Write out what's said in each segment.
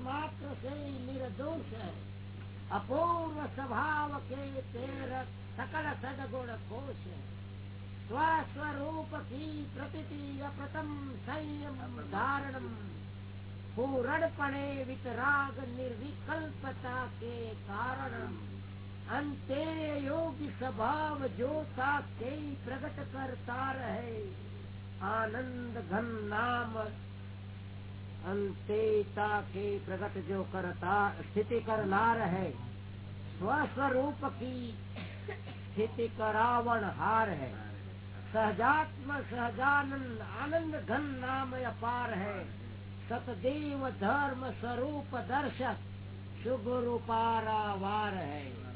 માત્ર છે નિર્દોષ અપૂર્વ સ્વભાવ કે તેર સકલ સદગુણ ઘોષ સ્વસ્વરૂપ કી પ્રતિ અપ્રતમ સંયમ ધારણ પૂરણપણે વિતરાગ નિર્વિકલ્પતા કે કારણ અંતે યોગી સ્વભાવ જોતા કે પ્રગટ કરતા રહે આનંદ ઘન નામ અંતે તાકે પ્રગટ જો કરતા સ્થિતિ કરનાર હે. સ્વસ્વરૂપ કી સ્થિતિ કરાવણ હાર હે. સહજાત્મ સહજાનંદ આનંદ ઘન નામ અપાર હે. સતદેવ ધર્મ સ્વરૂપ દર્શક શુભ રૂપારાવાર હે.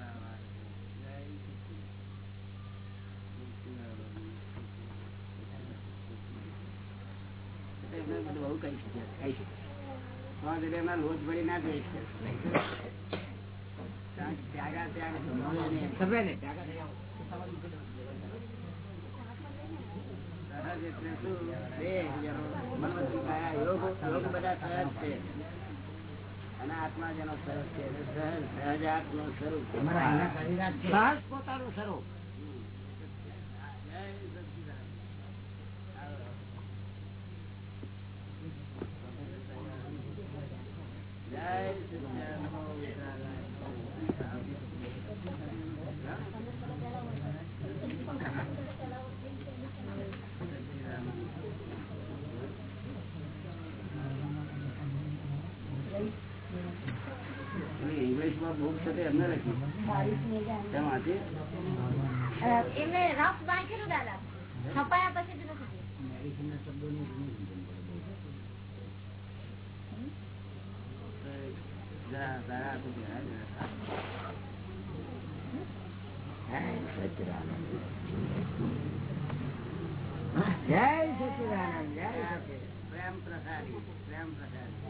તો એમને બધું છે અને આત્મા જેનો સ્વરૂપ છે. સહજ સહજ આત્મા સ્વરૂપ. પોતાનું સ્વરૂપ. છે એમને દાદા. છપાયા પછી. જય સચિદાનંદ જય સચિદાનંદ. પ્રેમ પ્રસારી પ્રેમ પ્રસારી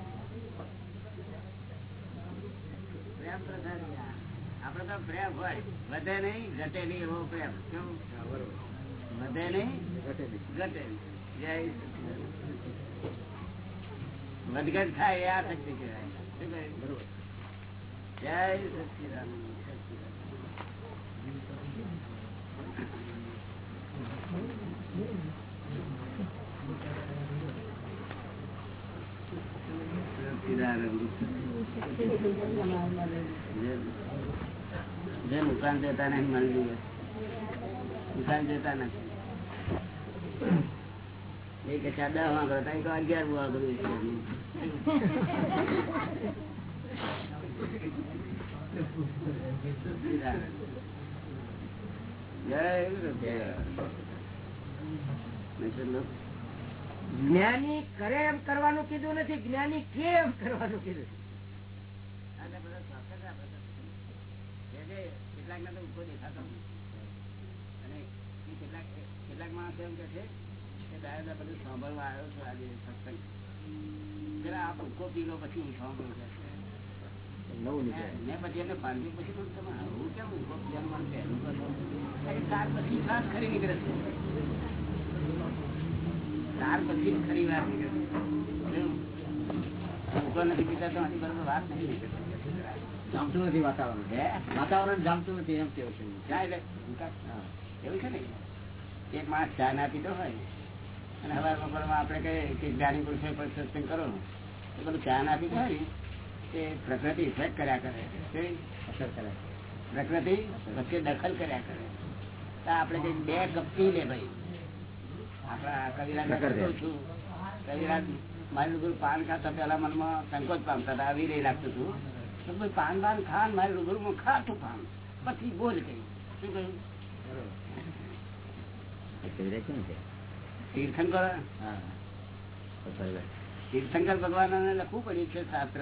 પ્રેમ આપડે તો પ્રેમ હોય. વધે નહીં ઘટે નહીં એવો પ્રેમ. કેવું? વધે નહીં ઘટે નહીં. જય સચિદાનંદ. વધઘટ થાય એ આ શક્તિ કહેવાય. જય સચિદાન સચિદાનંદ. જે દુકાન જતા નહીં મળી દિવસ દુકાન જતા નથી એ કે ચાર દસ વાગડો તો એક અગિયાર વાગડો જય જ્ઞાની કરે એમ કરવાનું કીધું નથી, જ્ઞાની કેમ કરવાનું કીધું? કેટલાક ને તો ઊભો દેખાતો અને કેટલાક કેટલાક માણસ એમ કે છે કે દાદા બધું સાંભળવા આવ્યો છું આજે સત્સંગ. જરા આ ભૂકો પી લો પછી હું સાંભળું મેં પછી એને બાંધ્યું પછી કહ્યું, તમે હું કેમ ભૂકો પીવાનું મને પહેલું કરો? ત્યાર પછી ખરી નીકળે છે. ત્યાર પછી ખરી વાત નીકળે ભૂકો નથી પીતા તો બરોબર વાત નથી નીકળતી. જામતું નથી વાતાવરણ. હે? વાતાવરણ જામતું નથી એમ કેવું છે? એવું છે ને? એક માણસ ચા ના પીતો હોય અને હવે બપોરમાં આપણે કહીએ કે જ્ઞાની પુરુષો પર સત્સંગ કરો તો બધું ચા ના પીતો હોય ને પ્રકૃતિ ઇફેક્ટ કર્યા કરે છે. અસર કરે પ્રકૃતિ વચ્ચે દખલ કર્યા કરે તો આપણે કઈ બે કપ પી લે ભાઈ. આપણા કવિરાજ છું. કવિરાજ મારી પાન ખાતા પેલા મનમાં સંકોચ પામતા હતા. આવી રહી લાગતું હતું તો ભાઈ પાન બાન ખાન મારી રૂબરૂમાં ખાતું પાન. પછી બોલ કઈ શું કહ્યું? તીર્થંકર. તીર્થંકર ભગવાન લખવું પડ્યું છે શાસ્ત્ર.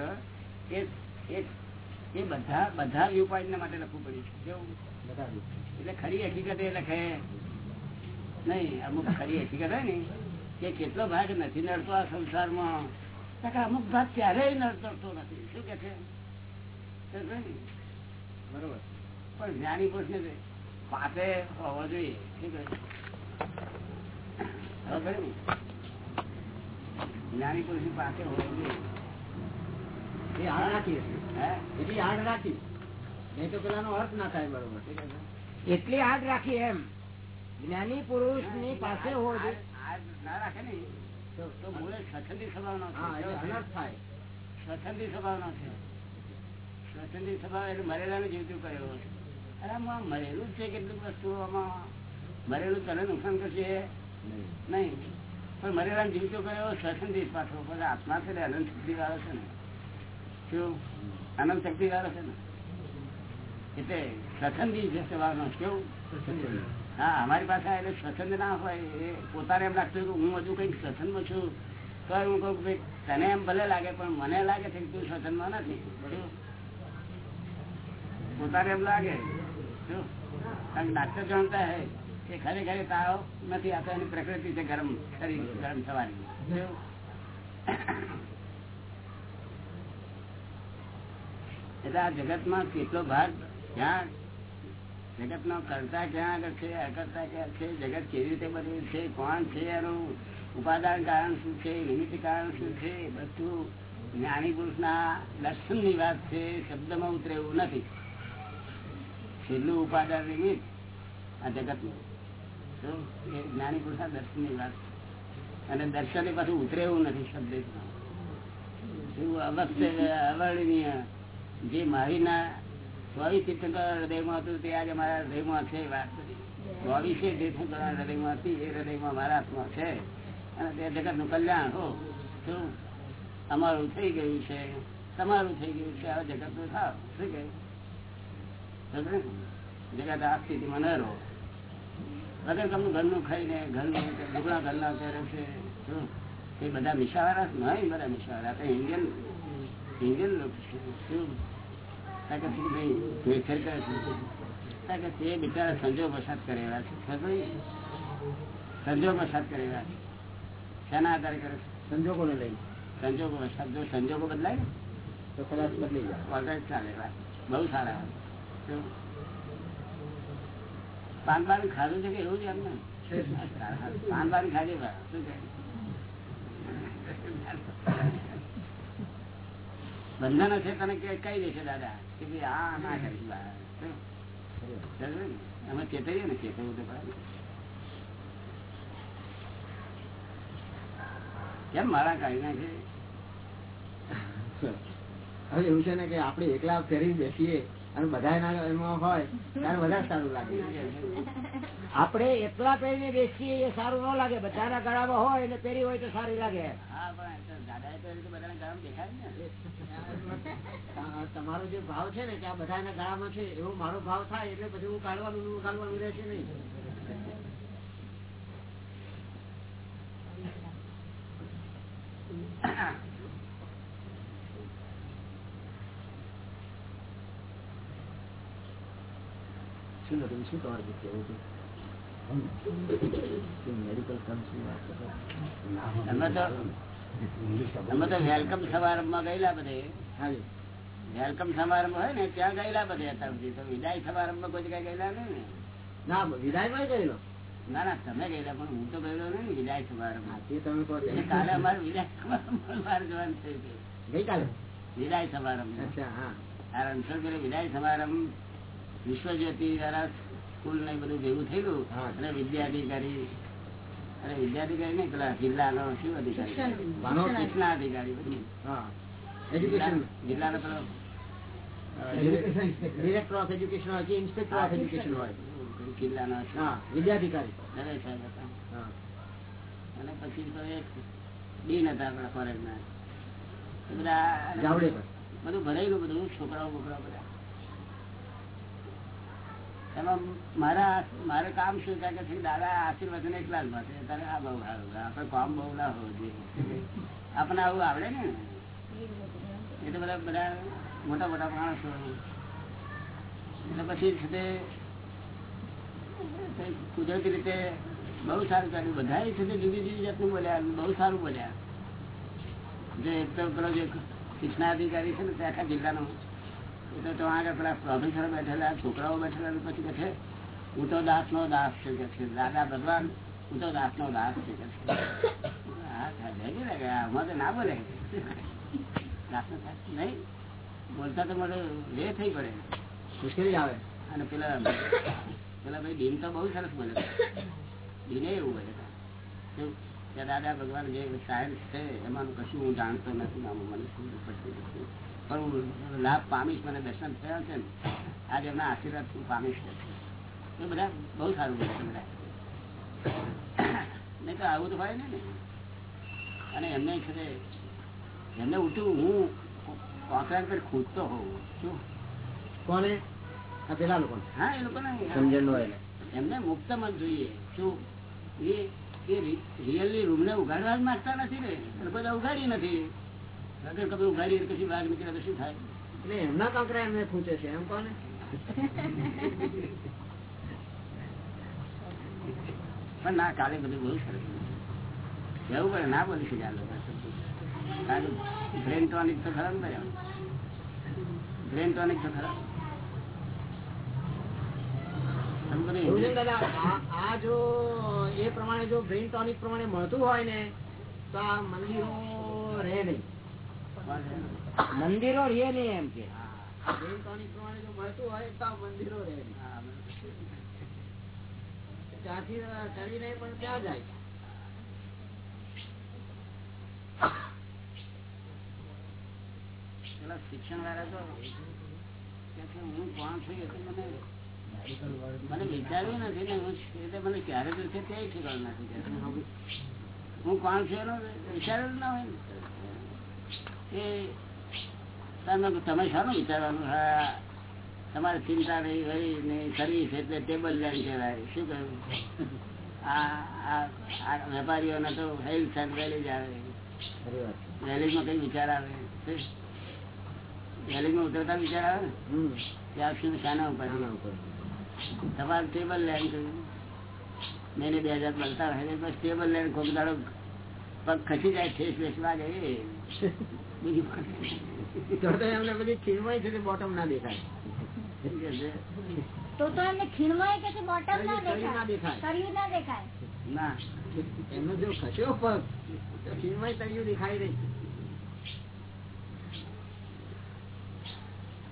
એ બધા બધા વ્યૂ પોઈન્ટ માટે લખવું પડ્યું છે. કેવું? એટલે ખરી હકીકત એ લખે. નહીં અમુક ખરી હકીકત હોય ને કે કેટલો ભાગ નથી નડતો આ સંસારમાં. અમુક ભાગ ક્યારેય નડતો નથી. શું કે છે? બરોબર. પણ જ્ઞાની પુરુષ ને પાસે હોવો જોઈએ. ને? પાસે હોવો એ આડ રાખી? એટલી આડ રાખી. નહીં તો પેલાનો અર્થ ના થાય બરોબર. એટલી આડ રાખી એમ. જ્ઞાની પુરુષની પાસે હોવો જોઈએ. આ ના રાખે ને? તો તો મૂળે સ્વચ્છંદી છે. એટલે અનર્થ થાય. સ્વચ્છંદી સ્વભાવનો છે. સ્વચ્છંદી સ્વભાવ એટલે મરેલાનું જીવતું કર્યો અરે આમાં મરેલું છે કેટલીક વસ્તુઓમાં મરેલું તને નુકસાન કરશે? નહીં. પણ મરેલા જીવતો કર્યો સ્વતંત્ર પાછો. પણ આત્મા છે ને અનંત શક્તિ વાળો છે ને. શું? અનંત શક્તિ વાળો છે ને. એટલે સ્વતંત્ર છે સ્વભાવનો કેવું? હા અમારી પાસે એટલે સ્વતંત્ર ના હોય. એ પોતાને એમ લાગતું કે હું હજુ કંઈક સ્વતંત્ર છું. તો હું કહું કે ભાઈ તને એમ ભલે લાગે પણ મને લાગે છે કે તું સ્વચ્છંદમાં નથી? પોતાને એમ લાગે ડાક્ટર જાણતા હે કે ખરેખર તાવ નથી આ એની પ્રકૃતિ છે ગરમ કરી ગરમ થવાની. એટલે આ જગતમાં કેટલો ભાગ ક્યાં? જગત નો કરતા ક્યાં આગળ છે અકર્તા ક્યાં છે, જગત કેવી રીતે બધું છે, કોણ છે એનું, ઉપાદાન કારણ શું છે નિમિત્ત કારણ શું છે, બધું જ્ઞાની પુરુષ ના દર્શનની વાત છે, શબ્દમાં ઉતરે એવું નથી. છેલ્લું ઉપાદાન નિમિત્ત આ જગતનું? એ જ્ઞાની પુરુષા દર્શનની વાત. અને દર્શન એ પાછું ઉતરે એવું નથી શબ્દ એવું અવર્ણનીય જે મારીના ચોવીસ તીર્થંકર હૃદયમાં હતું, તે આજે મારા હૃદયમાં છે વાત. ચોવીસે તીર્થંકર હૃદયમાં હતી, એ હૃદયમાં મારા હાથમાં છે. અને તે જગતનું કલ્યાણ, હો. શું અમારું થઈ ગયું છે. તમારું થઈ ગયું છે. આ જગતનું થાવ. શું કે સમજ્યો ને? જગત આ સ્થિતિમાં ન રહો વગર તમને ઘરનું ખાઈને ઘરનું લુગડા ઘરના પહેરે છે એ બધા મિશાવાળા નહીં બધા મિશાવાળા તો ઇન્ડિયન ઇન્ડિયન લોકો છે. શું? કારણ કે શું ભાઈ? ભેળસેળ કરે છે. તે બિચારા સંજોગ વસાત કરેલા છે. સંજોગ વસાત કરેલા છે. શેના આધારે કરે સંજોગો ને લઈ સંજોગો વસાત. જો સંજોગો બદલાય તો કદાચ બદલી જાય. ચાલે બહુ સારા. પાન ખાધું છે કે એવું છે એમને? પાન ખાધી બંધનો છે તને કે કહી દેશે દાદા? કે ભાઈ આ ના કરીશ? અમે ચેતવીએ ને ચેતવવું તો કેમ મારા કાઢી નાખે હવે એવું છે ને કે આપણે એકલા ફેરી બેસીએ અને બધા એમાં હોય ત્યારે વધારે સારું લાગે. આપણે એકલા પહેરીને બેસીએ એ સારું ન લાગે. બધાના ગળામાં હોય એટલે પહેરી હોય તો સારી લાગે. ને. તમારો જે ભાવ છે ને કે આ બધાના ગળામાં છે એવો મારો ભાવ થાય એટલે પછી હું કાઢવાનું કાઢવાનું રહેશે નહીં. શું નથી શું તમારે કહેવું હતું મેડિકલ કમ્પની વાત કરો? અમે તો અમે તો વેલકમ સમારંભમાં ગયેલા બધે. વેલકમ સમારંભ હોય ને ત્યાં ગયેલા બધે અત્યાર સુધી. તો વિદાય સમારંભમાં કોઈ જગ્યાએ ગયેલા નહીં ને? ના વિદાયમાં ગયેલો. ના ના તમે ગયેલા પણ હું તો ગયેલો નહીં વિદાય સમારંભ તમે કાલે અમારે વિદાય સમારંભ મારે જવાનું થયું. ગઈકાલે વિદાય સમારંભ અચ્છા હા. આ રણછોડગીરી વિદાય સમારંભ વિશ્વજ્યોતિ દ્વારા સ્કૂલ ને બધું ભેગું થયેલું હા. અને વિદ્યાધિકારી અરે વિદ્યાધિકારી નહીં પેલા જિલ્લા નો શું અધિકારી? વાનો અધિકારી બધું. હા. એજ્યુકેશન જિલ્લાનો પેલો ડિરેક્ટર ઓફ એજ્યુકેશન હોય કે ઇન્સ્પેક્ટર ઓફ એજ્યુકેશન હોય. જિલ્લાનો હા વિદ્યાધિકારી. દરેક સાહેબ હતા. અને પછી તો એક ડીન હતા આપણા ફોરેનના એ બધા બધું ભરેલું બધું છોકરાઓ બોકરાઓ બધા. એમાં મારા કામ શું છે કે દાદા આશીર્વાદ એકલા જ મળશે તારે આ બહુ સારું આપણે કામ બહુ ના હોવું જોઈએ. આપણને આવું આવડે ને? એટલે બધા બધા મોટા મોટા માણસો. એટલે પછી તે કુદરતી રીતે બહુ સારું કર્યું બધા છે જુદી જુદી જાતનું બોલ્યા. બહુ સારું બોલ્યા. જે એક તો પેલો જે શિક્ષણાધિકારી છે ને તે આખા જિલ્લાનો એ તો તો આગળ પેલા પ્રોફેસર બેઠેલા છોકરાઓ બેઠેલા પછી કહે હું તો દાસ નો દાસ છે કે છે દાદા ભગવાન હું તો દાસ નો દાસ છે કે છે. ને કે આમાં તો ના બોલે. નહીં. બોલતા તો મને લે થઈ પડે. મુશ્કેલી આવે. અને પેલા પેલા ભાઈ ડીન તો બહુ સરસ બોલે. ડીને એવું બોલે દાદા ભગવાન જે સાયન્સ છે એમાં કશું હું જાણતો નથી મને શું પડતી નથી. હું લાભ પામીશ મને દર્શન થયા છે ને આજે એમના આશીર્વાદ હું પામીશ એ બધા બહુ સારું દર્શન બધા. નહીં તો આવું તો હોય ને અને એમને છે એમને ઉઠું હું કોન્ટ્રાક્ટ પર ખૂદતો હોઉં શું? કોને? પેલા લોકો હા એ સમજણ એમને મુક્ત મન જોઈએ શું? એ રિયલી રૂમ ને ઉઘાડવા જ માંગતા નથી ને લોકો ઉઘાડી નથી. પછી બહાર તો શું થાય? એટલે એમના કાંકરા એમને ખૂંચે છે એમ કોને? પણ ના કાલે બધું બહુ સરસ જવું પડે ના બોલી લોકો. બ્રેન ટોનિક તો ખરા ને બ્રેન ટોનિક તો ખરાબ છે ને આ- આ જો એ પ્રમાણે જો બ્રેન ટોનિક પ્રમાણે મળતું હોય ને તો આ મંદિરો રહે નહીં. મંદિરો રે નહીં એમ કે. શિક્ષણ વાળા તો હું કોણ છું એ મને મને વિચાર્યું નથી ને હું એટલે મને ક્યારે તો છે તે ખબર નથી. હું કોણ છું એનો જ ના હોય ને. તમે શાનું વિચારવાનું? હા તમારે ચિંતા નહીં કરી સર્વિસ એટલે ટેબલ લેન્ડ કહેવાય. શું કહ્યું? આ વેપારીઓને તો હેલ્થ એન્ડ વેલેજ આવે. વેલેજમાં કઈ વિચાર આવે? વેલેજમાં ઉતરતા વિચાર આવે? ત્યાં શું શાના ઉપર? તમારે ટેબલ લેન્ડ કર્યું મહિને બે હજાર મળતા હોય બસ ટેબલ લેન્ડ દાડો પગ ખસી જાય ઠેસ બેસવા એ બીજું તો તો એમને બધી ખીણવાય છે બોટમ ના દેખાય? તો તો એમને ખીણમાં કે બોટમ ના દેખાય? દેખાય. કર્યું ના દેખાય? ના. એમનો જો ખસ્યો પગ તો ખીણવાય તળિયું દેખાય નહીં.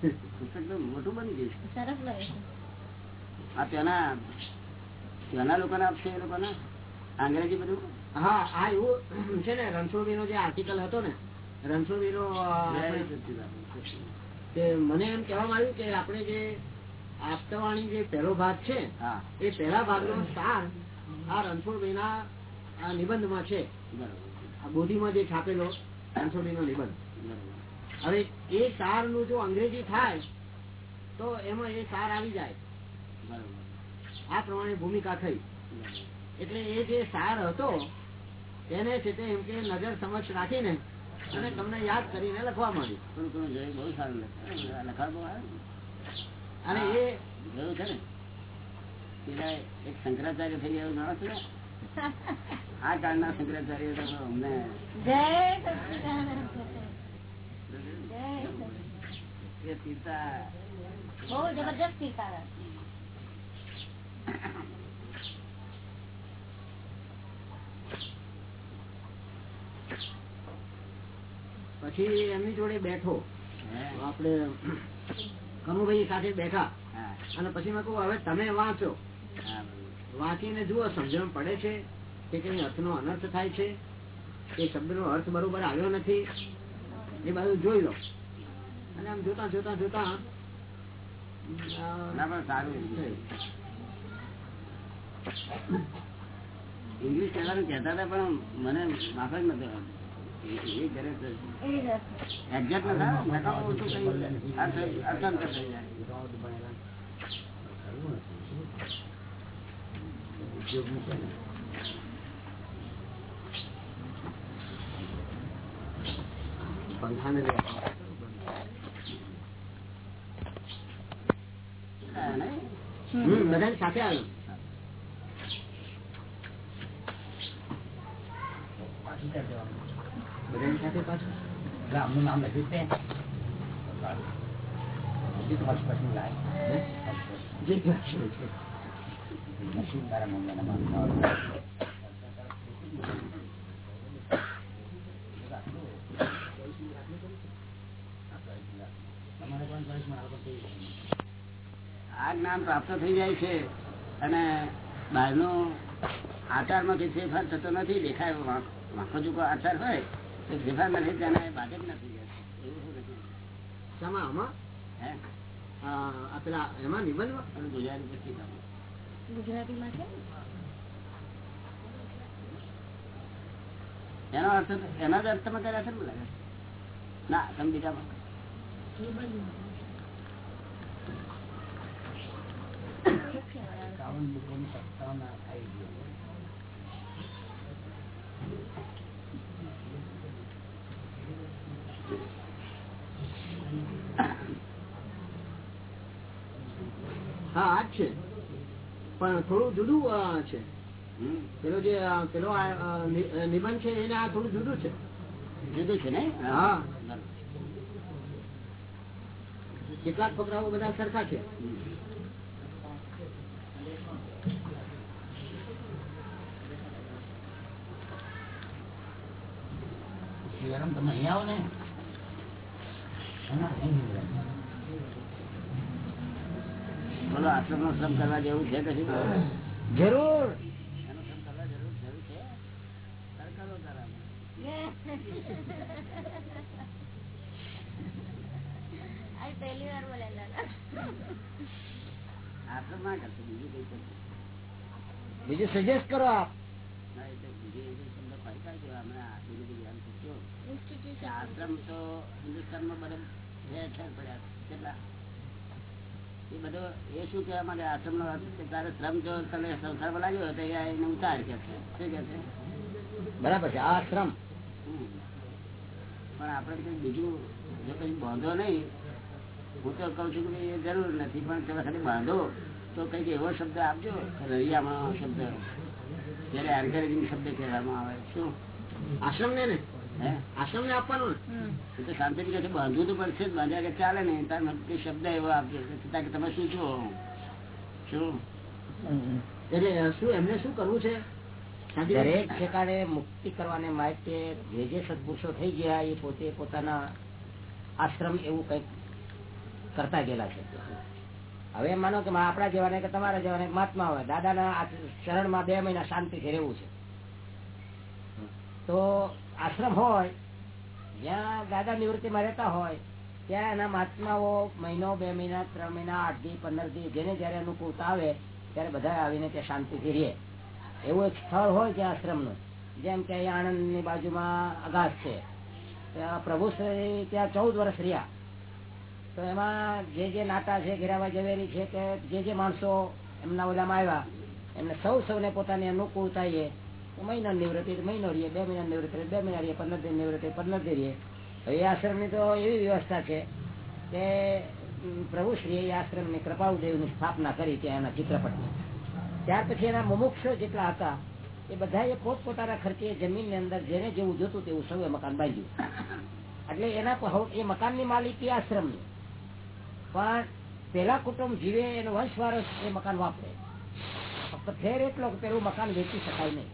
પુસ્તક તો મોટું બની ગયું. સરસ લાગે છે. આ ત્યાંના ત્યાંના લોકોને આપશે એ લોકોને? અંગ્રેજી બધું? હા આ એવું છે ને રણછોડભાઈ નો જે આર્ટિકલ હતો ને રણછોડભાઈ કે મને એમ કહેવામાં આવ્યું કે આપણે જે આપતાવાણી જે પહેલો ભાગ છે હા. એ પહેલા ભાગનો સાર આ રણછોડભાઈ ના આ નિબંધમાં છે. બરોબર. આ બોધીમાં જે છાપેલો રણછોડભાઈ નો નિબંધ હવે એ સારનું જો અંગ્રેજી થાય તો એમાં એ સાર આવી જાય. બરોબર. આ પ્રમાણે ભૂમિકા થઈ. એટલે એ જે સાર હતો એને છે તે એમ કે નજર સમક્ષ રાખીને અને તમને યાદ કરીને લખવા માંડ્યું. થોડું ઘણું જોયું બહુ સારું લખાણ બહુ અને એ જોયું છે ને? પેલા એક શંકરાચાર્ય થઈ ગયા એવું જાણો છો ને? આ કાળના શંકરાચાર્ય તો અમને સીતા. બહુ જબરજસ્ત શીખાડે પછી એમની જોડે બેઠો. આપડે કનુભાઈ સાથે બેઠા. અને પછી મેં કહું હવે તમે વાંચો. વાંચીને જુઓ સમજણ પડે છે કે કઈ અર્થનો અનર્થ થાય છે. કે શબ્દનો અર્થ બરોબર આવ્યો નથી. એ બાજુ જોઈ લો. અને આમ જોતા જોતા જોતા ના પણ સારું ઇંગ્લિશ કહેવાનું કહેતા હતા પણ મને માફ જ નથી બધાની સાથે આવ્યો બધાની સાથે પાછું ગામનું નામ લખ્યું છે. આ જ્ઞાન પ્રાપ્ત થઈ જાય છે. અને બહારનો આચારમાં કઈ ફેરફાર થતો નથી. દેખાય વાંકો ચૂકો આચાર હોય. તો ફેરફાર નથી તેને બાધક નથી નથી શામાં આમાં? હે? આ આ પેલા એમાં નિબંધમાં ગુજરાતી પુસ્તિકામાં ગુજરાતીમાં છે? એનો અર્થ એના જ અર્થ તમે કર્યા છે લાગે ના તમે બીજામાં સત્તાવન આવી ગયો હા આ જ છે પણ થોડું જુદું છે. પેલો જે પેલો નિબંધ છે એને આ થોડું જુદું છે. જુદું છે ને? હા. કેટલાક પગરાઓ બધા સરખા છે. તમે અહીંયા આવો ને. બોલો આશ્રમ નો શ્રમ કરવા જેવું છે કે શું? જરૂર એનો શ્રમ કરવા જરૂર જરૂર છે તારે કરો તારા આ પહેલી વાર બોલેલા આશ્રમ ના કરશે બીજું કઈ કરશે બીજું સજેસ્ટ કરો આપ ના એટલે બીજી એવી શબ્દ ફરી કાઢજો હમણાં આ બીજું બધું ધ્યાન પૂછજો કે ઇન્સ્ટિટ્યુશન આશ્રમ તો હિન્દુસ્તાનમાં બધે ઠેર ઠેર પડ્યા છે. કેટલા એ બધો એ શું કહેવા માંગે? આશ્રમ નો અર્થ તારે શ્રમ જો તને સંસારમાં લાગ્યો તો એને ઉતાર કે છે. શું કે છે? બરાબર છે આ શ્રમ. પણ આપણે કંઈ બીજું જો કઈ બાંધો નહીં હું તો કઉ છું કે એ જરૂર નથી પણ તમે ખાલી બાંધો તો કંઈક એવો શબ્દ આપજો રૈયામાં શબ્દ. જયારે એન્કરેજિંગ શબ્દ કહેવામાં આવે શું? આશ્રમ ને ને? આશ્રમ ને આપવાનું એ તો શાંતિથી કહે છે બાંધવું તો પડશે જ બાંધ્યા કે ચાલે ને તાર શબ્દ એવો આપજો. કે તમે શું છો? શું? એટલે શું એમને શું કરવું છે? દરેક ઠેકાણે મુક્તિ કરવાને માટે જે જે સદપુરુષો થઈ ગયા એ પોતે પોતાના આશ્રમ એવું કંઈક કરતા ગયેલા છે. હવે માનો કે આપણા જેવાને કે તમારા જેવાને મહાત્મા હોય. દાદાના ચરણમાં શરણમાં બે મહિના શાંતિથી રહેવું છે. તો આશ્રમ હોય, જ્યાં દાદા નિવૃત્તિમાં રહેતા હોય, ત્યાં એના મહાત્માઓ મહિનો, બે મહિના, ત્રણ મહિના, આઠ દી, પંદર દી, જેને જયારે અનુકૂળતા આવે, ત્યારે બધા આવીને ત્યાં શાંતિથી રહે. એવું એક સ્થળ હોય ત્યાં આશ્રમનું, જેમ કે અહીંયા આણંદની બાજુમાં અગાસ છે. ત્યાં પ્રભુ શ્રી ત્યાં ચૌદ વર્ષ રહ્યા. તો એમાં જે જે નાતા છે, ઘેરાવા ઝવેરી છે કે જે જે માણસો એમના ઓલામાં આવ્યા, એમને સૌ સૌને પોતાની અનુકૂળતા એ મહિના નિવૃત્તિ મહિનો રહીએ, બે મહિના નિવૃત્તિ બે મહિના રહીએ, પંદર દિન નિવૃત્તિ પંદર દિન રહીએ. હવે આશ્રમની તો એવી વ્યવસ્થા છે કે પ્રભુ શ્રી એ આશ્રમની કૃપાળુદેવની સ્થાપના કરી ત્યાં એના ચિત્રપટની ત્યાર પછી એના મુમુક્ષો જેટલા હતા, એ બધા એ પોતપોતાના ખર્ચે જમીનની અંદર જેને જેવું જોતું તેવું સૌએ મકાન બાંધ્યું. એટલે એના એ મકાનની માલિકી આશ્રમની. પણ પેલા કુટુંબ જીવે એનો વંશવારસ એ મકાન વાપરે. ફેર એટલો પેલું મકાન વેચી શકાય નહીં.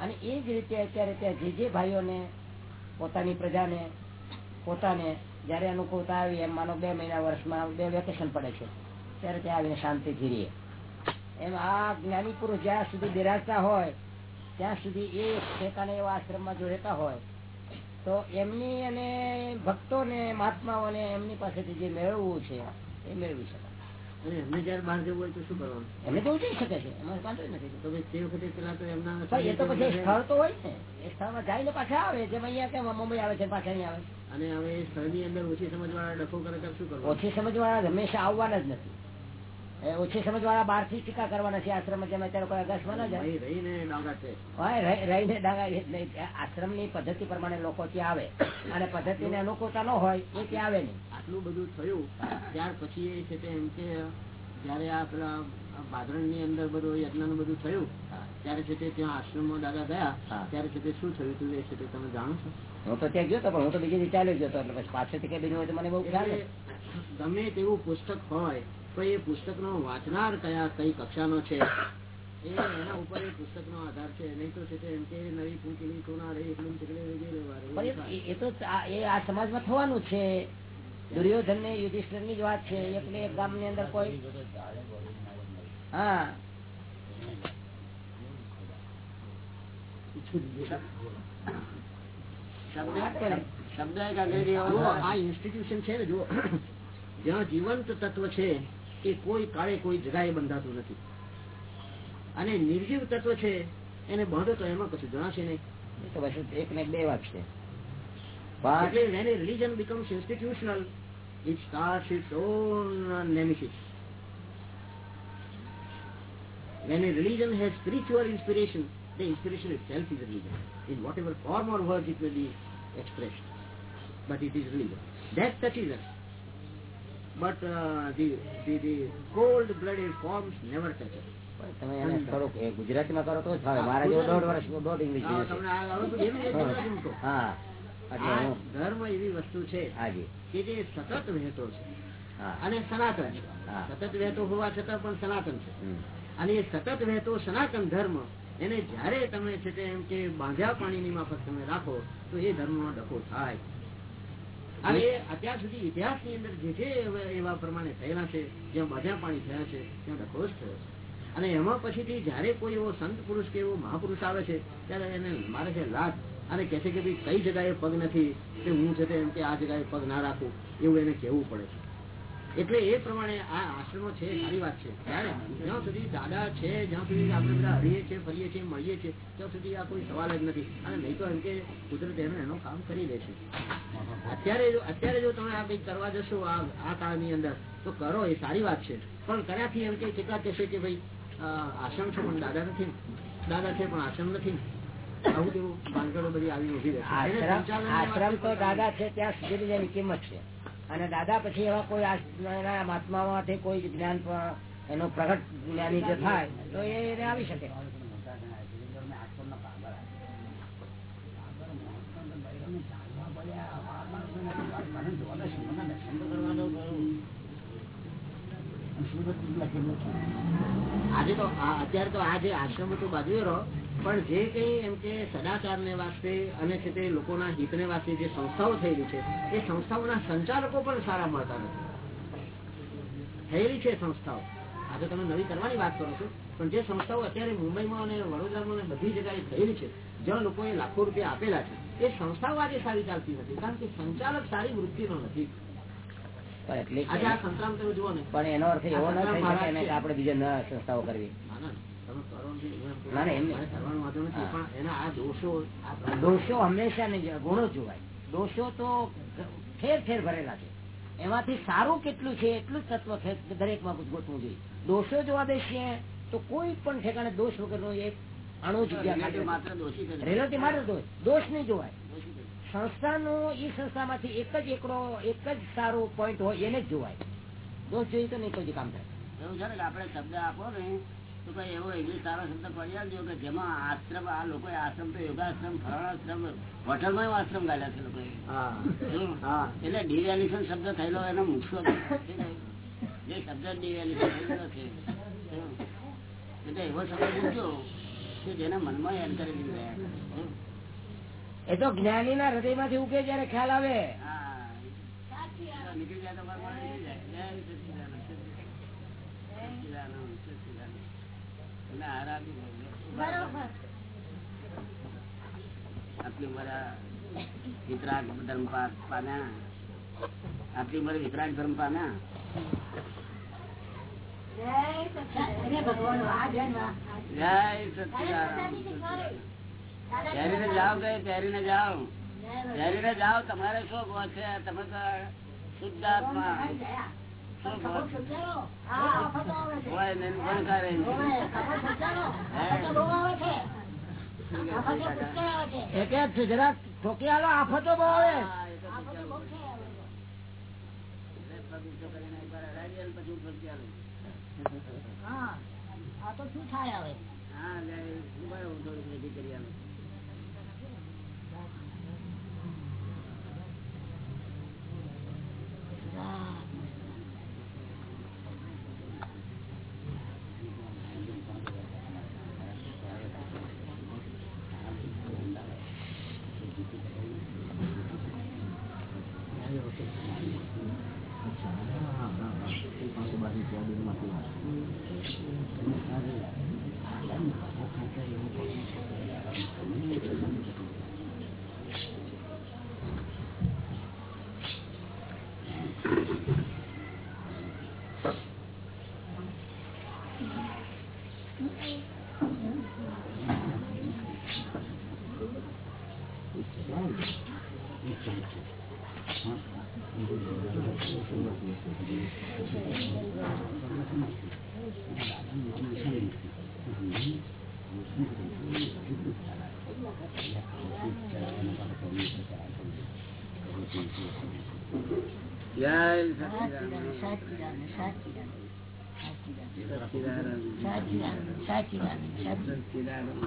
અને એ જ રીતે અત્યારે ત્યાં જે જે ભાઈઓને, પોતાની પ્રજાને, પોતાને જયારે અનુકૂળતા આવી એમ માનો બે મહિના વર્ષમાં બે વેકેશન પડે છે, ત્યારે ત્યાં આવીને શાંતિથી રહીએ. એમ આ જ્ઞાની પુરુષ જ્યાં સુધી બિરાજતા હોય, ત્યાં સુધી એ ઠેકાને એવા આશ્રમમાં જો રહેતા હોય, તો એમની અને ભક્તોને, મહાત્માઓને એમની પાસેથી જે મેળવવું છે, એ મેળવી શકાય. એમને જયારે બહાર જવું હોય તો શું કરવાનું? એમને જઈ શકે છે. એમાં વાંધો નથી. તો તે વખતે પેલા તો એમના એ તો પછી સ્થળ તો હોય ને એ સ્થળમાં જાય ને પાછા આવે જેમ અહીંયા કેમ મુંબઈ આવે છે પાછા અહીંયા આવે અને હવે સ્થળની અંદર ઓછી સમજવાળા ડખો કરે તો શું કરવું ઓછી સમજવાળા હંમેશા આવવાના જ નથી. ઓછી સમજ વાળા બારથી ટીકા કરવાના છે આશ્રમ જેમ અત્યારે કોઈ અગસ્ટમાં ના જાય. રહીને ડાંગા. આશ્રમની પદ્ધતિ પ્રમાણે લોકો ત્યાં આવે. અને પદ્ધતિ ને અનુકૂળતા ન હોય એ ત્યાં આવે નહીં. આટલું બધું થયું ત્યાર પછી એ છે એમ કે જયારે આ પેલા ભાદરણની અંદર બધું યજ્ઞનું બધું થયું ત્યારે છે ત્યાં આશ્રમમાં દાદા ગયા ત્યારે છે શું થયું હતું એ છે તે તમે જાણો છો? હું તો ત્યાં ગયો હતો પણ હું તો બીજી રીતે ચાલ્યો ગયો હતો એટલે પાછળથી કઈ બીજું હોય તો મને બહુ ખ્યાલ ગમે તેવું પુસ્તક હોય તો એ પુસ્તક નો વાંચનાર કયા કઈ કક્ષાનો છે? એ એના ઉપર એ પુસ્તક નો આધાર છે. નહીં તો છે તે એમ કે નવી ફૂંકેલી સોના રે એકલું ચકડે. એ- તો એ આ સમાજમાં થવાનું છે. દુર્યોધન ને યુધિષ્ઠરની જ વાત છે. એટલે ગામની અંદર કોઈ હા. શબ્દ. આ ઇન્સ્ટિટ્યુશન છે ને જુઓ. જ્યાં જીવંત તત્વ છે એ કોઈ કાળે કોઈ જગાએ બંધાતું નથી અને નિર્જીવ તત્વ છે એને બાંધો તો એમાં કશું જણાશે નહીં તો બસ એક ને બે વાત છે એટલે when a religion becomes institutional it starts its own uh, when a religion has spiritual inspiration the inspiration itself is religion in whatever form or words it may be expressed but it is religion that touches us but uh, the, the the cold blooded forms never touch us તમે એને થોડુંક એ ગુજરાતીમાં કરો તો મારા જેવો દોઢ વર્ષ દોઢ ઇંગ્લિશ ધર્મ એવી વસ્તુ છે કે જે સતત વહેતો છે. અને સનાતન છે. સતત વહેતો હોવા છતાં પણ સનાતન છે. અને એ સતત વહેતો સનાતન ધર્મ એને જયારે તમે છે તે એમ કે બાંધ્યા પાણીની માફક તમે રાખો તો એ ધર્મનો ડખો થાય. અને અત્યાર સુધી ઇતિહાસની અંદર જે જે એવા- પ્રમાણે થયેલા છે જ્યાં બધા પાણી થયા છે ત્યાં ડખોશ થયો છે. અને એમાં પછીથી જયારે કોઈ એવો સંત પુરુષ કે એવો મહાપુરુષ આવે છે ત્યારે એને મારે છે લાત અને કહે છે કે ભાઈ કઈ જગાએ પગ નથી કે હું છે એમ કે આ જગાએ પગ ના રાખું એવું એને કહેવું પડે છે. એટલે એ પ્રમાણે આ આશ્રમો છે સારી વાત છે. જ્યાં સુધી દાદા છે જ્યાં સુધી આપણે બધા હરીએ છીએ ફરીએ છીએ મળીએ છીએ ત્યાં સુધી આ કોઈ સવાલ જ નથી. અને નહીં તો એમ કે કુદરત એનું એનું કામ કરી દે છે. અત્યારે અત્યારે જો તમે આ કંઈક કરવા જશો આ આ કાળની અંદર તો કરો એ સારી વાત છે. પણ કર્યાથી એમ કે કેટલા કહેશે કે ભાઈ આશ્રમ છે પણ દાદા નથી? દાદા છે પણ આશ્રમ નથી? આવું તેવું બાંધકડો બધી આવી ઊભી રહેશે. આશ્રમ તો દાદા છે ત્યાં સુધી કિંમત છે. અને દાદા પછી એવા કોઈ મહાત્મા માંથી કોઈ જ્ઞાન એનો પ્રગટ જ્ઞાની જે થાય, તો એને આવી શકે. આજે તો અત્યારે તો આ જે આશ્રમ બધું બાજુ રહો. પણ જે કઈ એમ કે સદાચાર ને વાસ્તે અને છે તે લોકોના હિત ને વાસ્તે જે સંસ્થાઓ થયેલી છે એ સંસ્થાઓના સંચાલકો પણ સારા મળતા નથી. થયેલી છે સંસ્થાઓ. આજે તમે નવી કરવાની વાત કરો છો પણ જે સંસ્થાઓ અત્યારે મુંબઈમાં અને વડોદરામાં અને બધી જગ્યાએ થયેલી છે જ્યાં લોકોએ લાખો રૂપિયા આપેલા છે એ સંસ્થાઓ આજે સારી ચાલતી નથી કારણ કે સંચાલક સારી વૃત્તિનો નથી. પણ આજે આ સંતરામ તમે જુઓ ને. પણ એનો અર્થ એવો ન થઈ શકે ને કે આપણે બીજા ન સંસ્થાઓ કરવી. દોષો હંમેશા નહીં ગુણો જોવાય. દોષો તો ઠેર ઠેર ભરેલા છે. એમાંથી સારું કેટલું છે એટલું જ તત્વ છે દરેકમાં ગોતવું જોઈએ. દોષો જોવા બેસીએ તો કોઈ પણ ઠેકાણે દોષ વગરનો એક અણુ જ જ્યાં Relative ખાતે માત્ર દોષિત જ રહે. રેલોટી માત્ર દોષ દોષ નહીં જોવાય. સંસ્થાનો એ સંસ્થામાંથી એક જ એકડો એક જ સારો પોઈન્ટ હોય એને જ જોવાય. દોષ જોઈએ તો નહીં કોઈ કામ થાય. એવું છે ને આપણે શબ્દ આપો ને તો કઈ એવો સારો શબ્દ પડી આવજો કે જેમાં આશ્રમ આ લોકોએ આશ્રમ તો યોગાશ્રમ ફરણાશ્રમ હોટલમાં આશ્રમ ગાલ્યા છે લોકોએ. હા. શું? હા. એટલે ડિવેલ્યુશન શબ્દ થયેલો એનો મૂકશો જે શબ્દ ડિવેલ્યુશન થયેલો છે. એટલે એવો શબ્દ મૂકજો કે જેના મનમાં એન્કરેજિંગ એ તો જ્ઞાની ના હૃદયમાંથી ઉગે જયારે ખ્યાલ આવે. હા. નીકળી જાય તમારે મને નીકળી જાય જય સચ્ચિદાનંદ, સચ્ચિદાનંદ, સચ્ચિદાનંદ. આરાધી બોલો. બરોબર આટલી ઉંમરે વિતરાગ ધર્મ પામ્યા? તમારે શું છે? તમે તો શુદ્ધાત્મા. જરાક ઠોકી આલો આફતો બહુ આવે આ તો શું થાય આવે હા કરી આવે. થોડુંક રેડી કરી આલો. જય સચિદાનંદ. સચિદાનંદ. સચિદાનંદ.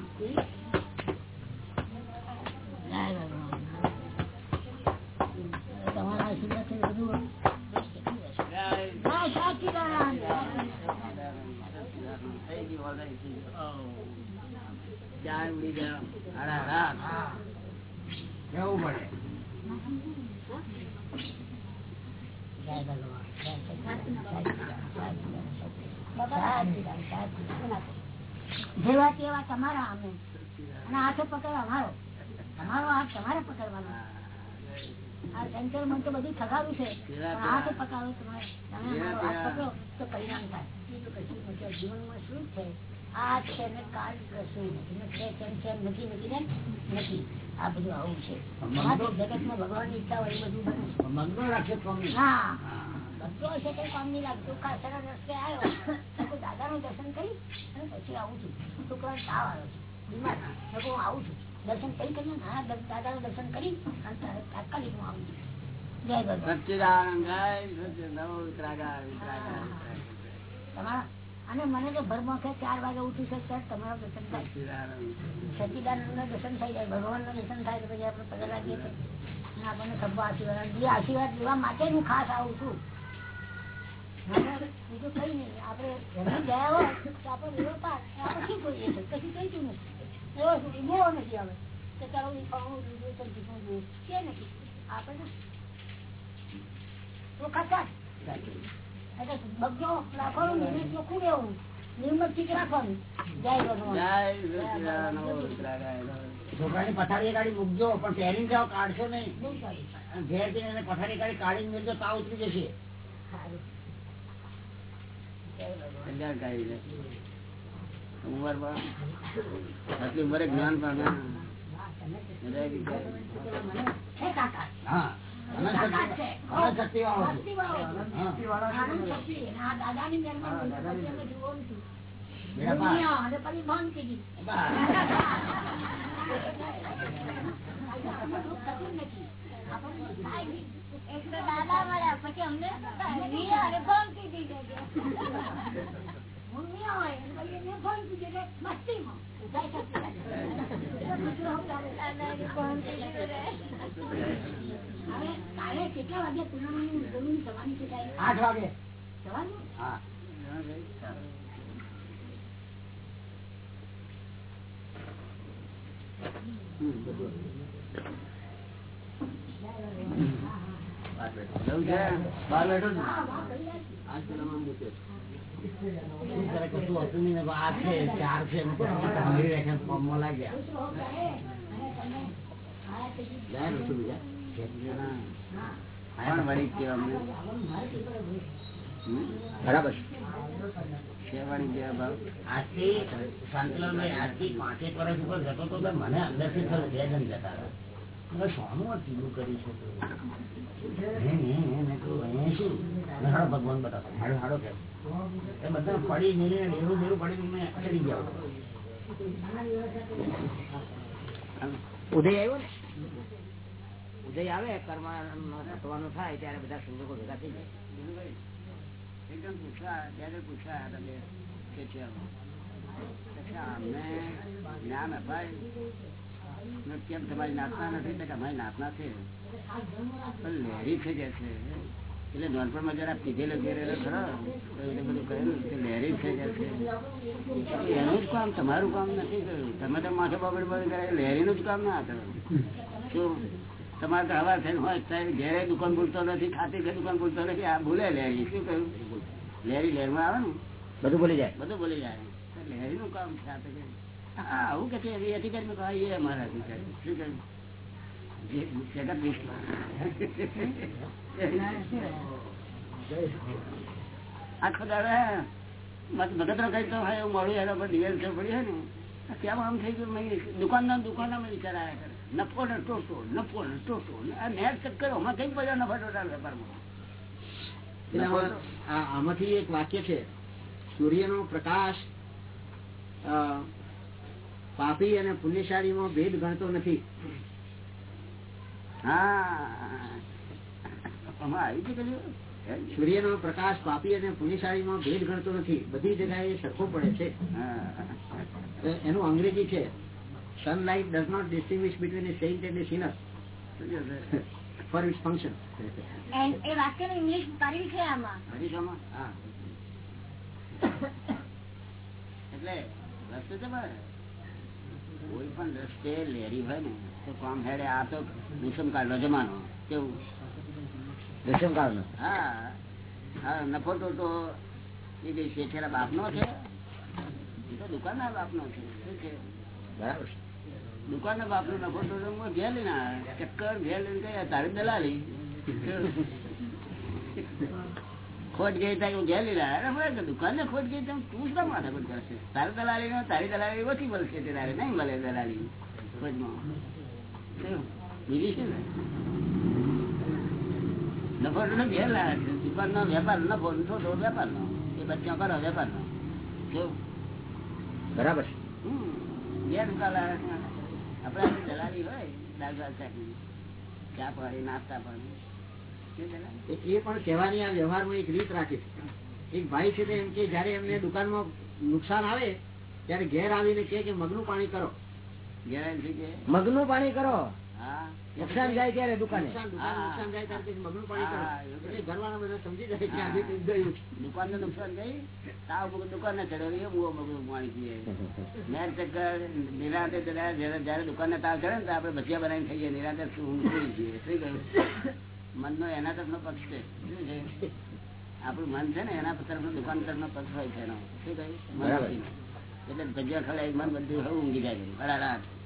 તમારા આશીર્વાદથી બધું જય જય સચિદાનંદ. થઈ ગયું, all right, થઈ ગયું. ચાર ઉડી ગયા હાડા હાડા. કેવું પડે જય ભગવાન જય સચિદાનંદ. સચિદાનંદ. સચિદાનંદ. જેવા તેવા તમારા અમે અને હાથો પકડ અમારો. તમારો હાથ તમારે પકડવાનો. આ શંકર મન તો બધું ઠગાવ્યું છે. પણ હાથ પકડો તમારે. તમે અમારો હાથ પકડો તો પરિણામ થાય. બીજું કશું જીવનમાં શું છે? આ છે ને કાલ કશું નથી. ને ને એમ નથી નથી ને નથી. આ બધું આવું છે. માટે જગતમાં ભગવાનની ઈચ્છા હોય બધું બને છે. રાખે સ્વામી. હા. બધો છે કઈ કામ નહીં લાગતું કાસરા રસ્તે આવ્યો. દાદા નું દર્શન કરી અને પછી આવું છું. છોકરા તાવ આવ્યો છે. બીમાર. તો હું આવું છું. દર્શન કરી કરીને હા દાદા નું દર્શન કરી અને તાત્કાલિક હું આવું છું. જય ભગવાન. સચ્ચિદાનંદ જય સચ્ચિદાનંદ. નમો વિતરાગાય, વિતરાગાય, વિતરાગાય. તમારા અને મને તો ભરમખે ચાર વાગે ઉઠી છે સર. તમારું દર્શન થાય. સચિદાનંદ દર્શન થઈ જાય. ભગવાનનું દર્શન થાય તો પછી આપણે પગે લાગીએ આપણને સભ્ય આશીર્વાદ આશીર્વાદ લેવા માટે હું ખાસ આવું છું. છોકરાની પથારી ગાડી મૂકજો, પણ પહેરીને જાઓ, કાઢશો નહીં. ઘેર જઈને પથારી ગાડી કાઢીને મેળજો તાવ ઉતરી જશે. કલ્યાણકારી છે. ઉંમર આટલી ઉંમરે જ્ઞાન પામે હૃદય વિચાર. હે કાકા હા અનંત કાકા શક્તિ- છે અનંત હતું નહીં ને આ છે ચાર છે ને પછી બરાબર ભગવાન બતાવો. હાડો હાડો કેમ? એ બધા પડી મેળીને નેરું ડેરું પડી મેં ચડી ગયા. ઉદય આવ્યો ને? ઉદય આવે કર્મ થવાનું થાય, ત્યારે બધા સંજોગો ભેગા થઈ જાય. એકદમ પૂછવા બે જણ પૂછવા આવ્યા હતા બે કે છે આમ. કે છે અમને જ્ઞાન અપાય. કેમ તમારી નાતના નથી? અમારી નાતના છે. પણ લહેરી છે કે છે. એટલે નાનપણમાં જરા પીધેલો ઘેરેલો ખરો એટલે બધું કહેલું કે લહેરી છે કે છે. એનું જ કામ તમારું કામ નથી કર્યું તમે તો માથે બગડ બગડ કરે લહેરીનું જ કામ ના હતું શું તમારે તો હવા હોય ઘેરે દુકાન ભૂલતો નથી ખાતી કે દુકાન ભૂલતો નથી આ ભૂલે લેરી શું કહ્યું? લહેરી લહેરમાં આવે ને? બધું ભૂલી જાય. બધું ભૂલી જાય. લેરી નું કામ છે હા આવું કે છે એ અધિકારી કહા એ અમારા અધિકારી. શું કહ્યું? આખો દાડો તો હા એવું મળ્યું એના પર દિવેલ છે પડી હોય ને. કેમ આમ થઈ ગયું? મેં દુકાનદાર દુકાનદાર વિચાર આવ્યા કરે. નફો ને ટોટો નફો ને ટોટો. આ નેટ ચક્કર આમાં કઈ બધા નફા ટોટા વેપારમાં? આમાંથી એક વાક્ય છે સૂર્યનો પ્રકાશ પાપી અને પુણ્યશાળીમાં ભેદ ગણતો નથી. હા. નો પ્રકાશ પાપી અને પુણ્યશાળીમાં ભેદ ગણતો નથી. બધી જગ્યાએ સરખો પડે છે. એનું અંગ્રેજી છે sunlight does not distinguish between a saint and a sinner? For its function એ- એ વાક્યનું ઇંગ્લિશ હરીશોમાં? હા. એટલે રસ્તે છે ભાઈ કોઈ પણ રસ્તે લેરી હોય ને તો કોમ હેડે આ તો દુષ્મ કાળનો જમાનો. કેવું? દશમકાળ નો હા. હા નફો તો તો એ બે શેઠેરા બાપનો છે એ તો દુકાનના બાપનો છે. શું છે? બરાબર. છે. દુકાનના બાપનો નફો તો તો ઘેર લઈને ચક્કર ઘેર લઈને ગયા તારી દલાલી. ખોટ ગઈ ત્યાં હું ઘેર. અરે ભાઈ, દુકાનને ખોટ ગઈ તો તું શું કામ માથાકૂટ કરશે? તારી દલાલી ને તારી દલાલી ઓછી મળશે તે તારે. નહીં મળે દલાલી. ખોટમાં? બીજી છે ને નફો તો ઘેર લાવે છે. દુકાનનો વેપાર નફો થોડો વેપારનો. એ બચ્ચા કરો વેપારનો. કેવું બરાબર છે. હમ. ઘેર દુકાન લાવે આપડે દલાલી હોય દાળ ભાત શાકની. ચા પાણી નાસ્તા પાણી. શું એ એ પણ કહેવાની આ વ્યવહારમાં એક રીત રાખી છે. એક ભાઈ છે તે એમ કે જયારે એમને દુકાનમાં નુકસાન આવે ત્યારે ઘેર આવીને કે કે મગનું પાણી કરો. ઘેર મગનું પાણી કરો? નુકસાન જાય ત્યારે દુકાને. નુકસાન જાય ત્યારે મગનું પાણી કરો હા, એવું એટલે ઘરવાળા બધા સમજી જાય કે આજે કંઈક ગયું. છે. દુકાન ને નુકસાન ગઈ તાવ મુક દુકાન ને ચડે એ મગનું પાણી પીએ. મેર ચક્કર નિરાંતે જયારે દુકાન ને તાવ ચડે ને આપડે ભજીયા બનાવીને ખાઈએ. નિરાંતે શું સુઈ જઈએ શું કહ્યું મનનો એના તરફનો પક્ષ છે. શું છે? આપણું મન છે ને એના તરફનો દુકાન તરફનો પક્ષ હોય છે એનો. શું કહ્યું મન. એટલે ભજીયા ખવડાવી મન બધું ઊંઘી જાય. છે.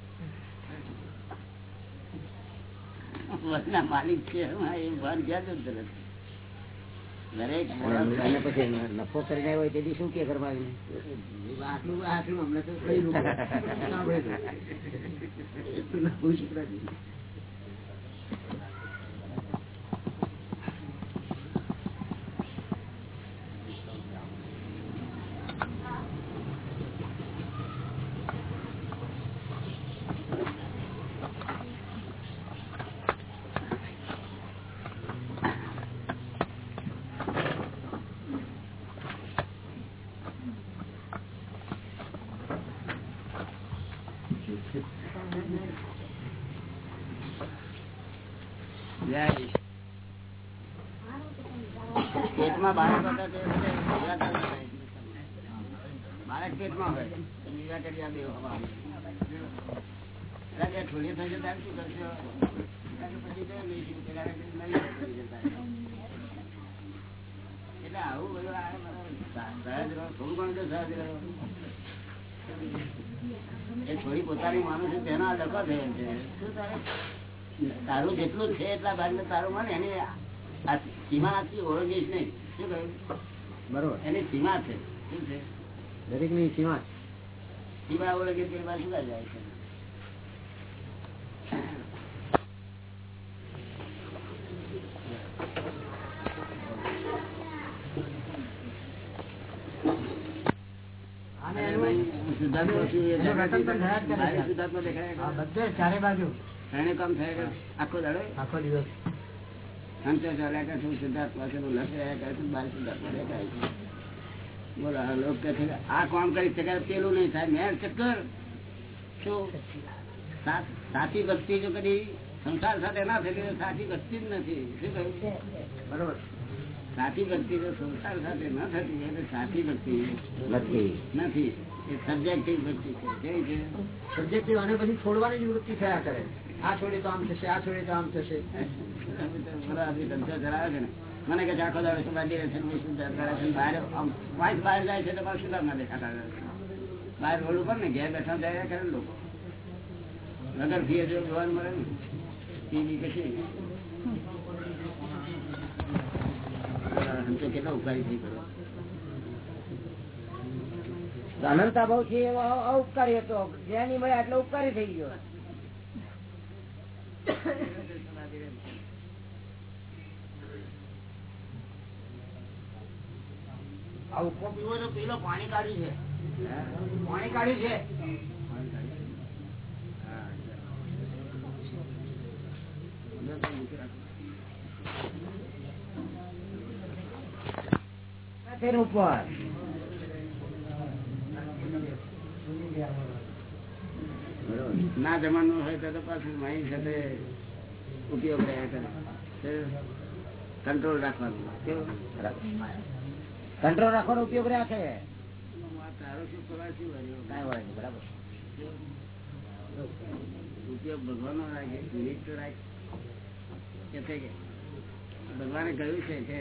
હળહળાટ. માલિક છે હા, એ ભાન ક્યાં દરેક નફો કરીને આવ્યો હોય તેથી શું કે કરવા આટલું આટલું હમણાં તો કઈ રૂપ સાંભળે છે. એટલું ના પૂછ પ્રભુ. જય. પેટમાં બાળક હતા તે વખતે ભેગા થતા હતા. બાળક પેટમાં હોય તો ભેગા કરી આ બે હવા. એટલે કે થોડી થઈ જતા શું કરશો એટલે કે પછી તો લઈશું. પેલા કે નહીં કરી જતા. એટલે આવું બધું આ બધું સહજ રહો. થોડું ઘણું તો સહજ રહો. એ છોડી પોતાની માનું છે તેનો આ ડકો થયો છે શું તારે તારું જેટલું છે એટલા ભાગ તારું મને એની સીમા આથી ઓળખીશ નહીં. શું કહ્યું? બરોબર. એની સીમા છે. શું છે? દરેકની સીમા સીમા ઓળખે તે બાજુ જાય છે. બધે ચારે બાજુ. ત્રણેય કામ થયા આખો દાડો? આખો દિવસ. અંતે ચાલ્યા કરે છે શુદ્ધાત્મા છે હું રહ્યા કરે છે બાર શુદ્ધાત્મા દેખાય છે. બોલો આ લોક કહે છે આ કામ કરી શકાય પેલું નહીં થાય. મેં ચક્કર. શું? સાચી ભક્તિ જો કદી સંસાર સાથે ના થતી તો સાચી ભક્તિ જ નથી. શું કહ્યું? બરોબર. સાચી ભક્તિ જો સંસાર સાથે ન થતી એટલે સાચી ભક્તિ નથી. સબ્જેક્ટિવ ભક્તિ છે. સબ્જેક્ટિવ અને પછી છોડવાની જ વૃત્તિ થયા કરે આ છોડે તો આમ થશે આ છોડે તો આમ થશે. ધરાવે છે ને મને કે આખો દાડો શું બાંધી રહેશે હું શું કરે છે બહાર આમ બહાર જાય છે તો શું કામ દેખાતા બહાર રોડ ઉપર ને ઘેર બેઠા જાય કરે લોકો. નગર ફીએ જો જોવાનું મળે ને. ટીવી કશી કેટલા ઉપાય થઈ ગયો. અનંતા ભાવ છે એવો અઉપકારી હતો જ્ઞાની મળ્યા આટલો ઉપકારી થઈ ગયો પાણી કાઢ્યું છે પાણી કાઢ્યું છે ઉપર ના જમાનું હોય તો પાછું મારી સાથે ઉપયોગ રહ્યા કંટ્રોલ રાખવાનું. કંટ્રોલ રાખવાનો ઉપયોગ રાખે. તારો શું કાંઈ હોય બરાબર. ઉપયોગ ભગવાનનો રાખે મિનિટ તો રાખ છે ભગવાને કહ્યું છે કે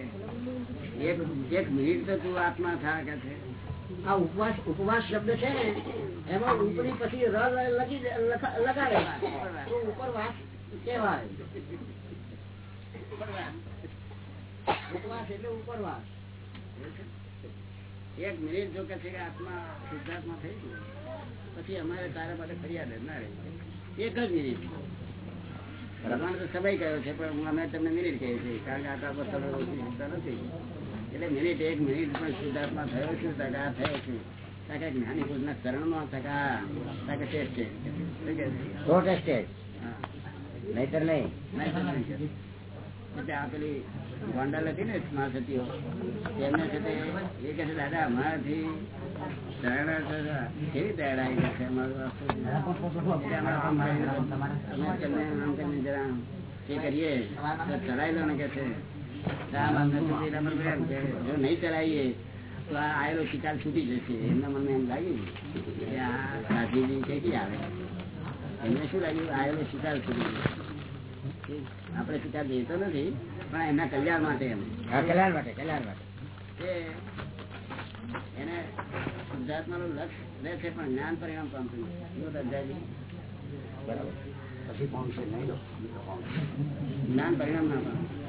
એક મિનિટ તો તું આત્મા થા કે છે. આ ઉપવાસ ઉપવાસ શબ્દ છે ને એમાં ઉપરી પછી લગી લગાડે તો ઉપરવાસ કહેવાય. ઉપવાસ એટલે ઉપરવાસ એક મિનિટ જો કે છે કે આત્મા સિદ્ધાર્થમાં થઈ ગયું. પછી અમારે તારા માટે ફરિયાદ ના રહી એક જ મિનિટ. ભગવાન તો સમય કયો છે પણ અમે તમને મિનિટ કહીએ છીએ કારણ કે આ તો નથી. એટલે મિનિટ એક મિનિટ પણ શુદ્ધાત્મા થયો છું સગા થયો છું. જ્ઞાની પુરુષ ના ટકા માં સગા છે શું સો ટેસ્ટેડ નહીતર નહીં. એટલે આ પેલી ગોંડલ હતી ને સતીઓ તેમને છે તે એ કહે છે દાદા અમારાથી કેવી તૈયાર આવી જશે? અમારું અમે તમને આમ કરીને જરા એ કરીએ. ચડાયેલો ને કે છે. જો નહીં ચલાવીએ તો આ શિકાર છૂટી જશે. એમના મને એમ લાગ્યું કે આ ગાંધીજી કઈથી આવે. એમને શું લાગ્યું? આયેલો શિકાર છૂટી જશે આપણે શિકાર દેતો નથી પણ એમના કલ્યાણ માટે એમ. કલ્યાણ માટે કલ્યાણ માટે. એને શુદ્ધાત્માનું લક્ષ રહે છે પણ જ્ઞાન પરિણામ પામતું નથી બરાબર. પછી પામશે નહીં જ્ઞાન પરિણામ ના પામે આ એક જ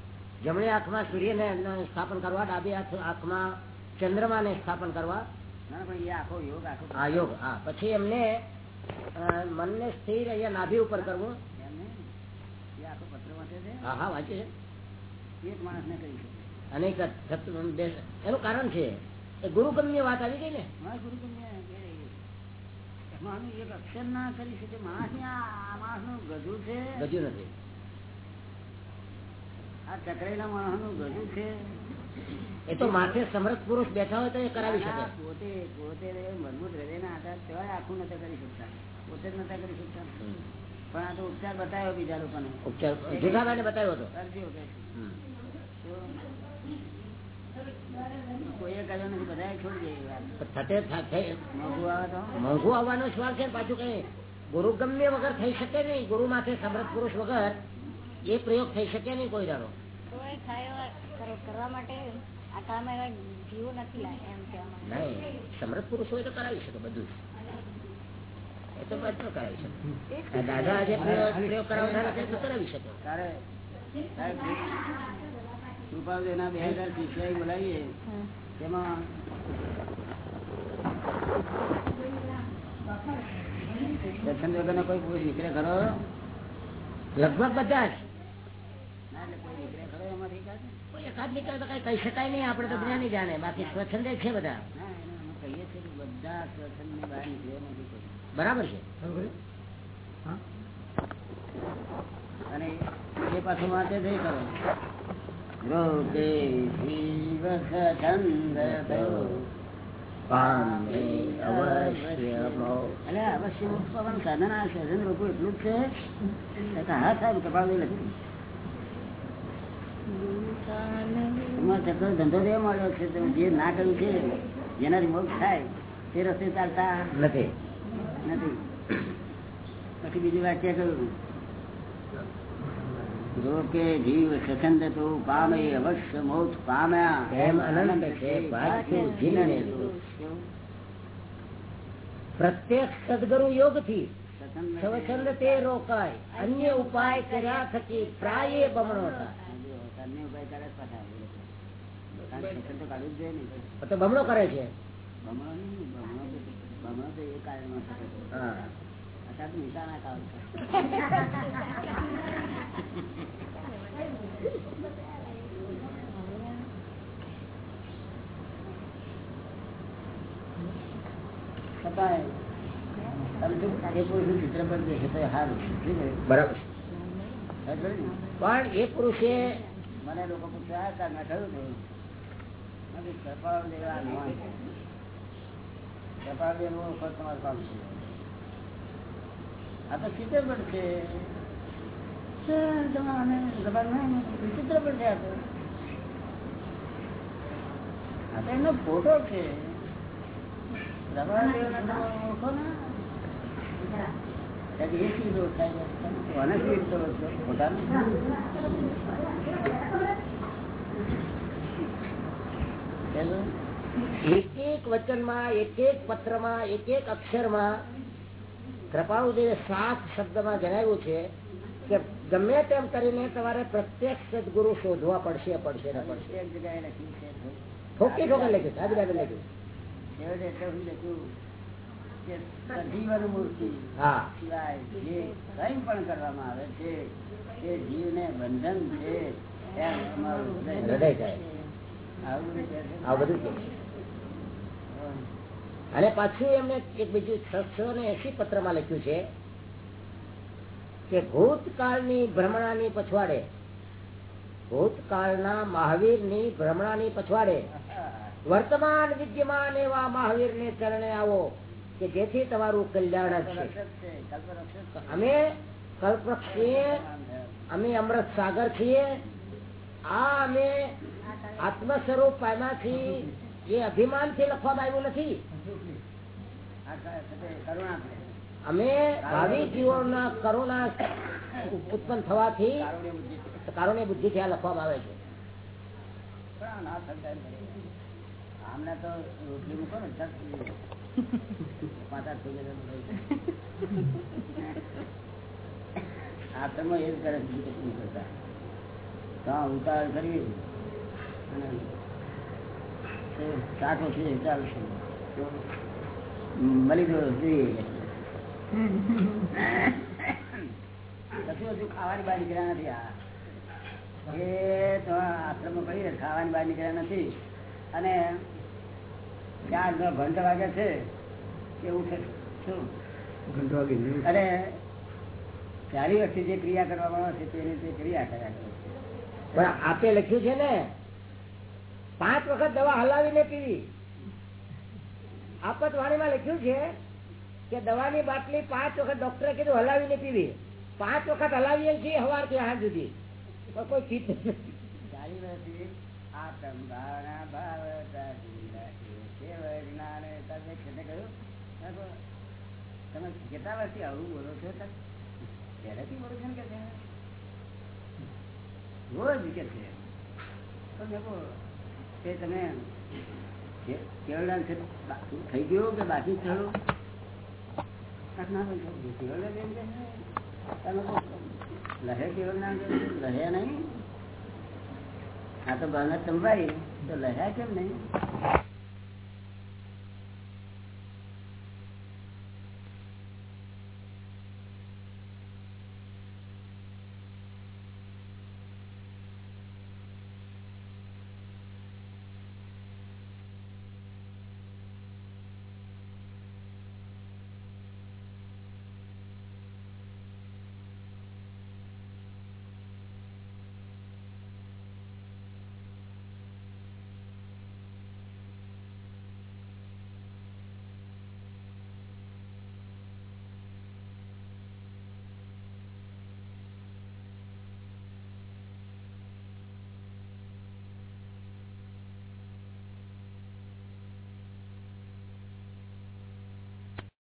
જમણી આંખમાં સૂર્યને સ્થાપન કરવા ડાબી આંખ- આંખમાં ચંદ્રમાને સ્થાપન કરવા. ના આ યોગ હા. પછી એમને મનને સ્થિર અહીંયા નાભી ઉપર કરવું. આખો પત્ર વાંચે છે? હા હા એક શકે. છે અને એનું કારણ છે. એ ગુરુકમની વાત આવી ગઈ ને? મારા ગુરુ તમને કે એમાંનું એક અક્ષર ના કરી શકે. માણસ આ માણસનું ગજુ છે. ગજુ નથી. આ ચકરેલા માણસનું ગજુ છે. એ તો માથે સમર્થ પુરુષ બેઠા હોય તો એ કરાવી શકે. પોતે પોતે મજબૂત હૃદય ના આધાર સિવાય આખું નતા કરી શકતા. પોતે જ નતા કરી શકતા. પણ આ તો ઉપચાર બતાવ્યો બીજા લોકોને. ઉપચાર બતાવ્યો હતો કોઈએ કર્યો નથી બધા છોડી દે વાત. પણ થતે થા- થઈ- મોઘું મોંઘું આવવાનો સવાલ છે પાછું કઈ ગુરુ ગમે વગર થઈ શકે નહીં. ગુરુ માથે સમર્થ પુરુષ વગર એ પ્રયોગ થઈ શકે નહીં કોઈ દાડો. તો એ કરવા માટે સમર્થ પુરુષ હોય તો કરાવી શકે બધું. એ તો બધું કરાવી શકે. દાદા આજે પ્રયોગ પ્રયોગ કરાવનારા છે કરાવી શકે. બે હજાર બોલાવીએ. તેમાં દર્શન વગરનો કોઈ નીકળે ખરો? લગભગ બધા જ. એકાદ નીકળે તો કઈ કહી શકાય નહીં આપણે તો જ્ઞાની જાણે બાકી સ્વચ્છંદે છે બધા. ના એને કહીએ છીએ કે બધા સ્વચ્છંદની બહાર નીકળે નથી બરાબર છે. અને એ પાછું વાંચે છે ખરો. રોકે શિવ અવશ્ય પામવાનું સાધન આ સર્જન લોકો એટલું જ છે હા સાહેબ કપાળ લખ્યું ચક્કર ધંધો દેવા મળ્યો છે જે ના કર્યું છે જેનાથી મોક્ષ થાય તે રસ્તે ચાલતા નથી. નથી. પછી બીજું વાક્ય કહ્યું જો કે જીવ સ્વચંદ તો પામે અવશ્ય મોક્ષ પામ્યા. એમ અનંત છે પ્રત્યક્ષ સદગુરુ યોગથી સ્વચ્છંદ તે રોકાય. અન્ય ઉપાય કર્યા થકી પ્રાય બમણો થાય અન્ય ઉપાય કરે જ પાછા એ લોકો. કારણ કે સ્વચ્છંદ તો બમણો કરે છે? બરાબર? પણ એ પુરુષે મને લોકો પૂછ્યા હતા મેં કહ્યું હતું મેં કીધું, કૃપાળુ દેવ આ તો ચિત્રપટ છે. છે, તમારે ખબર છે આ તો. એનો ફોટો છે. ઓળખો ને? પોતાને? એક એક વચનમાં એક એક પત્રમાં એક એક અક્ષરમાં કૃપાળુદેવે સાત શબ્દમાં જણાવ્યું છે કે ગમે તેમ કરીને તમારે પ્રત્યક્ષ સદગુરુ શોધવા પડશે પડશે ને ઠોકી ઠોકે લખ્યું સાદી બાજુ લખ્યું સજીવન મૂર્તિ હા. સિવાય જે કંઈ પણ કરવામાં આવે છે તે જીવને બંધન છે એમ તમારું હૃદય આ બધું અને પાછું એમને એક બીજું છસો ને એસી પત્રમાં લખ્યું છે કે ભૂતકાળની ભ્રમણાની પછવાડે, ભૂતકાળના મહાવીરની ભ્રમણાની પછવાડે, વર્તમાન વિદ્યમાન એવા મહાવીર ને ચરણે આવો કે જેથી તમારું કલ્યાણ છે. અમે કલ્પવૃક્ષ છીએ અમે અમૃત સાગર છીએ આ અમે આત્મ સ્વરૂપ એમાંથી એ અભિમાનથી લખવામાં આવ્યું નથી. અમે ભાવિ જીવોના કરુણા ઉત્પન્ન થવાથી કારણે બુદ્ધિ થી આ લખવામાં આવે છે. આમને તો એ કરે કરતા. ઉતાર કરી મળી ગયો જોઈએ કશું હજુ ખાવાની બહાર નીકળ્યા નથી આ એ તો આશ્રમમાં પડી ખાવાની બહાર નીકળ્યા નથી અને ચાર નો ઘંટ વાગે છે કે ઉઠે છે. શું અને ચારી વર્ષથી જે ક્રિયા કરવામાં આવે છે તેની તે ક્રિયા કર્યા કરે છે પણ આપે લખ્યું છે ને પાંચ વખત દવા હલાવીને પીવી આપત વાણીમાં લખ્યું છે કે દવાની બાટલી પાંચ વખત ડોક્ટરે કીધું હલાવીને પીવી પાંચ વખત હલાવીએ છીએ હવારથી હાથ સુધી કોઈ ચીજ નથી. તમે કહ્યું કેટલા વર્ષથી આવું બોલો છો? પહેલેથી બોલો છો ને કે? રોજ કે છે તો મેં તે તમે કે- છે થઈ ગયું કે બાકી થયું? લહે કેવળદાન કે છે, નહીં. આ તો બહાર સંભાળી તો લહ્યા કેમ નહીં?